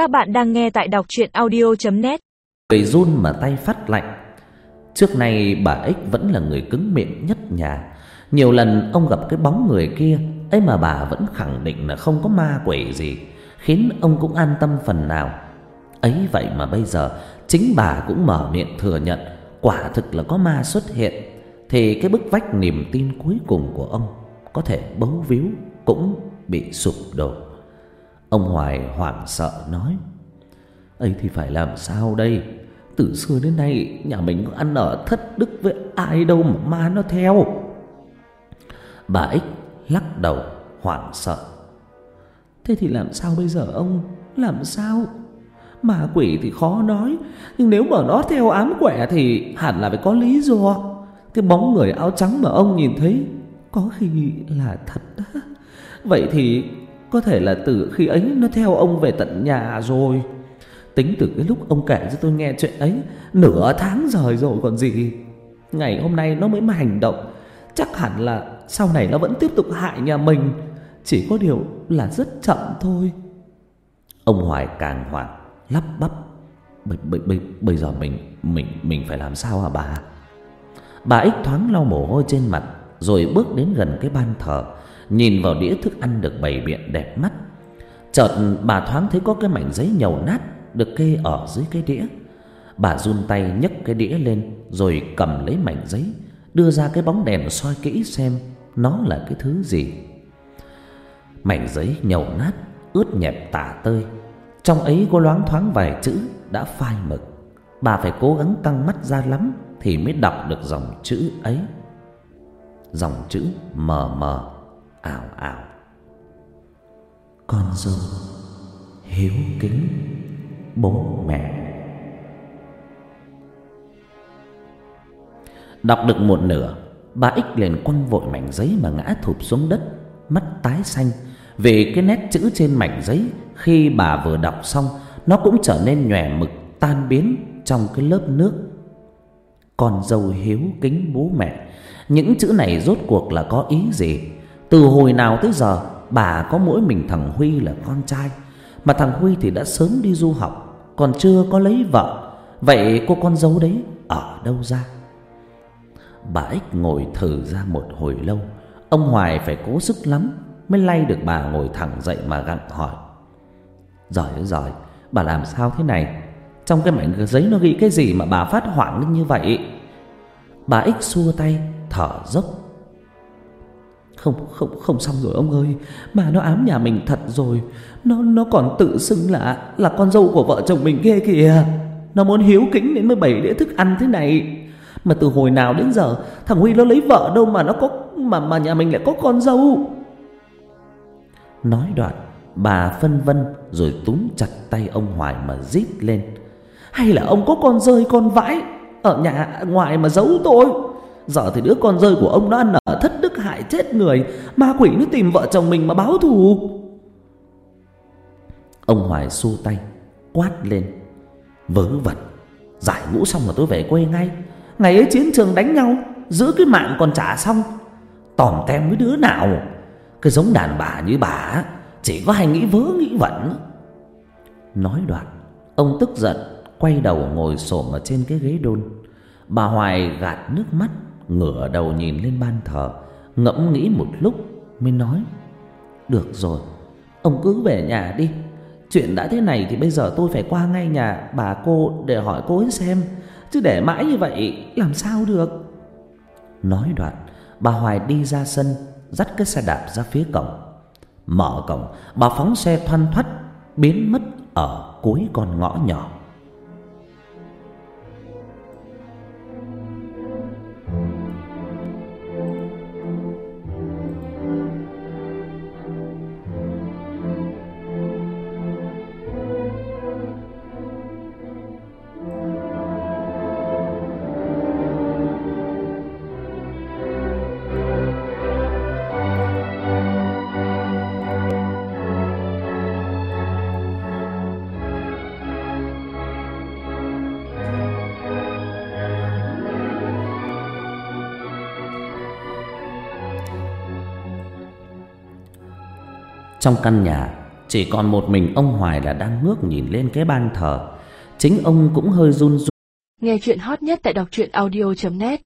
Các bạn đang nghe tại đọc truyện audio.net Người run mà tay phát lạnh. Trước nay bà Ích vẫn là người cứng miệng nhất nhà. Nhiều lần ông gặp cái bóng người kia, ấy mà bà vẫn khẳng định là không có ma quỷ gì, Khiến ông cũng an tâm phần nào. Ấy vậy mà bây giờ, Chính bà cũng mở miệng thừa nhận, Quả thực là có ma xuất hiện. Thì cái bức vách niềm tin cuối cùng của ông Có thể bấu víu Cũng bị sụp đổ. Ông Hoài hoảng sợ nói, ấy thì phải làm sao đây? Từ xưa đến nay, Nhà mình có ăn ở thất đức với ai đâu mà ma nó theo. Bà Ích lắc đầu, hoảng sợ. Thế thì làm sao bây giờ ông? Làm sao? Ma quỷ thì khó nói, Nhưng nếu mà nó theo ám quẻ Thì hẳn là phải có lý do. Cái bóng người áo trắng mà ông nhìn thấy Có khi là thật đó. Vậy thì có thể là từ khi ấy nó theo ông về tận nhà rồi. Tính từ cái lúc ông kể cho tôi nghe chuyện ấy Nửa tháng rồi rồi còn gì. Ngày hôm nay nó mới mà hành động. Chắc hẳn là sau này nó vẫn tiếp tục hại nhà mình. Chỉ có điều là rất chậm thôi. Ông Hoài càng hoảng Lắp bắp. Bây, bây, bây, bây giờ mình mình mình phải làm sao hả bà? Bà ích thoáng lau mồ hôi trên mặt Rồi bước đến gần cái ban thờ. Nhìn vào đĩa thức ăn được bày biện đẹp mắt. Chợt bà thoáng thấy có cái mảnh giấy nhầu nát Được kê ở dưới cái đĩa. Bà run tay nhấc cái đĩa lên, Rồi cầm lấy mảnh giấy, Đưa ra cái bóng đèn soi kỹ xem Nó là cái thứ gì. Mảnh giấy nhầu nát, Ướt nhẹp tả tơi. Trong ấy có loáng thoáng vài chữ Đã phai mực. Bà phải cố gắng căng mắt ra lắm Thì mới đọc được dòng chữ ấy. Dòng chữ mờ mờ ảo ảo con dâu hiếu kính bố mẹ. Đọc được một nửa, bà ích liền quăng vội mảnh giấy mà ngã thụp xuống đất, mắt tái xanh. Vì cái nét chữ trên mảnh giấy, khi bà vừa đọc xong, nó cũng trở nên nhòe mực, tan biến trong cái lớp nước. Con dâu hiếu kính bố mẹ. Những chữ này rốt cuộc là có ý gì? Từ hồi nào tới giờ, bà có mỗi mình thằng Huy là con trai. Mà thằng Huy thì đã sớm đi du học, Còn chưa có lấy vợ. Vậy cô con dâu đấy ở đâu ra? Bà Ích ngồi thử ra một hồi lâu. Ông Hoài phải cố sức lắm Mới lay được bà ngồi thẳng dậy mà gặng hỏi. Giỏi ơi, giỏi, Bà làm sao thế này? Trong cái mảnh giấy nó ghi cái gì mà bà phát hoảng lên như vậy? Bà Ích xua tay, Thở dốc không không không xong rồi ông ơi. Mà nó ám nhà mình thật rồi. Nó nó còn tự xưng là Là con dâu của vợ chồng mình ghê kìa. Nó muốn hiếu kính đến 17 đĩa thức ăn thế này. Mà từ hồi nào đến giờ, Thằng Huy nó lấy vợ đâu mà nó có, Mà mà nhà mình lại có con dâu? Nói đoạn, Bà phân vân rồi túm chặt tay ông Hoài mà rít lên. Hay là ông có con rơi con vãi Ở nhà, ngoài mà giấu tôi? Giờ thì đứa con rơi của ông nó ăn ở thất đức hại chết người Ma quỷ nó tìm vợ chồng mình mà báo thù. Ông Hoài xu tay, Quát lên. Vớ vẩn, Giải ngũ xong là tôi về quê ngay. Ngày ấy chiến trường đánh nhau, Giữ cái mạng còn trả xong. Tòm tem với đứa nào? Cái giống đàn bà như bà Chỉ có hay nghĩ vớ nghĩ vẩn. Nói đoạn, Ông tức giận, Quay đầu ngồi xổm ở trên cái ghế đôn. Bà Hoài gạt nước mắt ngửa đầu nhìn lên ban thờ, ngẫm nghĩ một lúc mới nói, được rồi, ông cứ về nhà đi. Chuyện đã thế này thì bây giờ tôi phải qua ngay nhà bà cô để hỏi cô ấy xem, chứ để mãi như vậy làm sao được? Nói đoạn, bà hoài đi ra sân, dắt cái xe đạp ra phía cổng. Mở cổng, bà phóng xe thoăn thoắt, biến mất ở cuối con ngõ nhỏ. Trong căn nhà, Chỉ còn một mình ông Hoài là đang ngước nhìn lên cái ban thờ. Chính ông cũng hơi run run. Nghe chuyện hot nhất tại đọc truyện audio.net